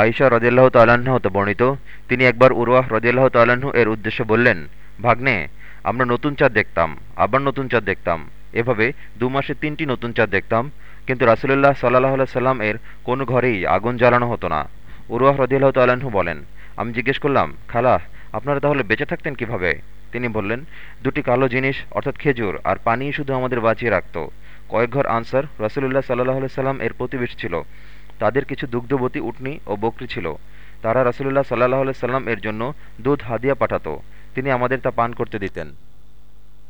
আয়েশা রদিয়াল্লাহ তাল্লাহ্ন হতে বর্ণিত, তিনি একবার উরওয়াহ রদিয়াল্লাহ তাল্লাহ্ন এর উদ্দেশ্যে বললেন, ভাগ্নে, আমরা নতুন চাঁদ দেখতাম, আবার নতুন চাঁদ দেখতাম। এভাবে দু মাসে তিনটি নতুন চাঁদ দেখতাম, কিন্তু রাসুলুল্লাহ সাল্লাহ সাল্লাম এর কোনো ঘরেই আগুন জ্বালানো হতো না। উরওয়াহ রদিয়াল্লাহ তাল্লাহ্ন বলেন, আমি জিজ্ঞেস করলাম, খালা, আপনারা তাহলে বেঁচে থাকতেন কীভাবে? তিনি বললেন, দুটি কালো জিনিস, অর্থাৎ খেজুর আর পানি শুধু আমাদের বাঁচিয়ে রাখত। কয়েক ঘর আনসার রাসুলুল্লাহ সাল্লাহ সাল্লাম এর প্রতিবেশী ছিল। তাদের কিছু দুগ্ধবতী উটনি ও বকরি ছিল। তারা রাসুলুল্লাহ সাল্লাহ সাল্লাম এর জন্য দুধ হাদিয়া পাঠাত। তিনি আমাদের তা পান করতে দিতেন।